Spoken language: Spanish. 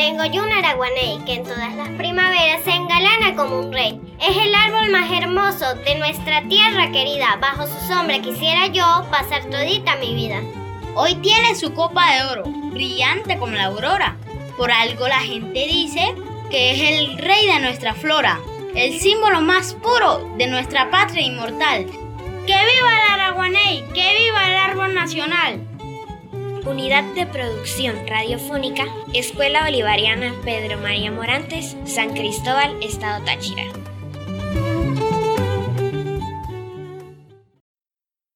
araguaney, que en todas las primaveras se engalana como un rey. Es el árbol más hermoso de nuestra tierra querida. Bajo su sombra quisiera yo pasar todita mi vida. Hoy tiene su copa de oro, brillante como la aurora. Por algo la gente dice que es el rey de nuestra flora, el símbolo más puro de nuestra patria inmortal. ¡Que viva el Araguaney! ¡Que viva el árbol nacional! Unidad de Producción Radiofónica, Escuela Bolivariana Pedro María Morantes, San Cristóbal, Estado Táchira.